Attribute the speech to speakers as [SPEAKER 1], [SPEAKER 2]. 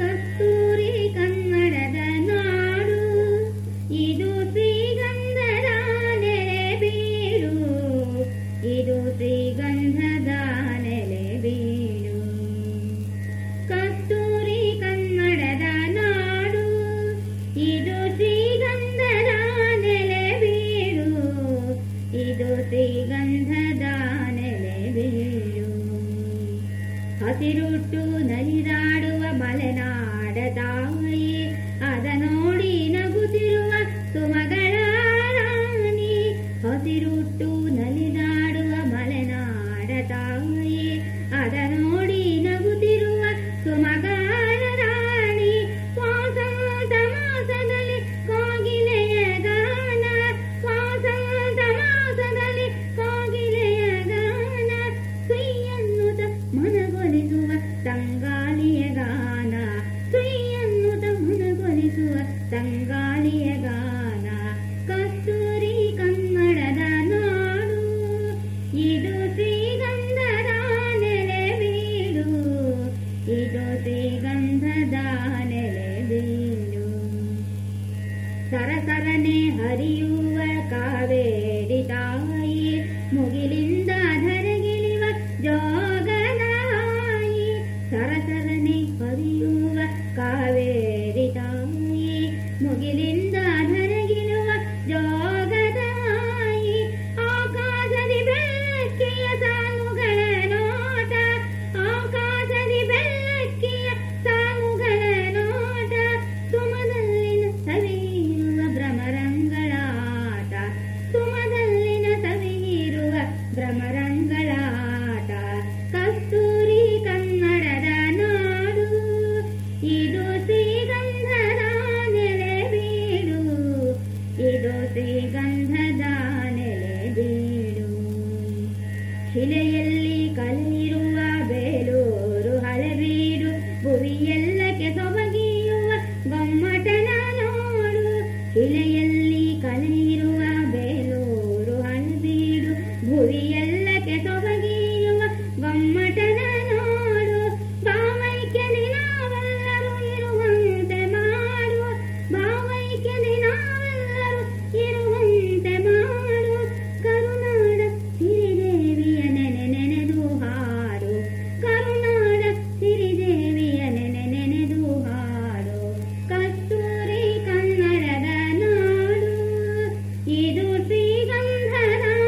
[SPEAKER 1] ಕತ್ತೂರಿ ಕನ್ನಡದ ನಾಡು ಇದು ಶ್ರೀಗಂಧದ ನೆಲೆ ಬೀರು ಇದು ಶ್ರೀ ಗಂಧದ ನೆಲೆ ಬೀರು ಕತ್ತೂರಿ ಕನ್ನಡದ ನಾಡು ಇದು ಶ್ರೀಗಂಧದ ನೆಲೆ ಬೀರು ಇದು ಶ್ರೀಗಂಧದ ನೆಲೆ ಬೀರು ಹಸಿರುಟ್ಟು ನಲಿದಾಡುವ ಬಲೆ ी गन्ध दानी सरसरणे हरिव कावेरितायि मुगिल धरगिलिव जोगाय सरसरणे हरियव कावेरितायि मुगिल ಶಿಲೆಯಲ್ಲಿ ಕಲಿರುವ ಬೇಲೂರು ಹಳೆಬೀಡು ಭುವಿಯೆಲ್ಲಕ್ಕೆ ಸೊಬಗಿ ശ്രീഗന്ധന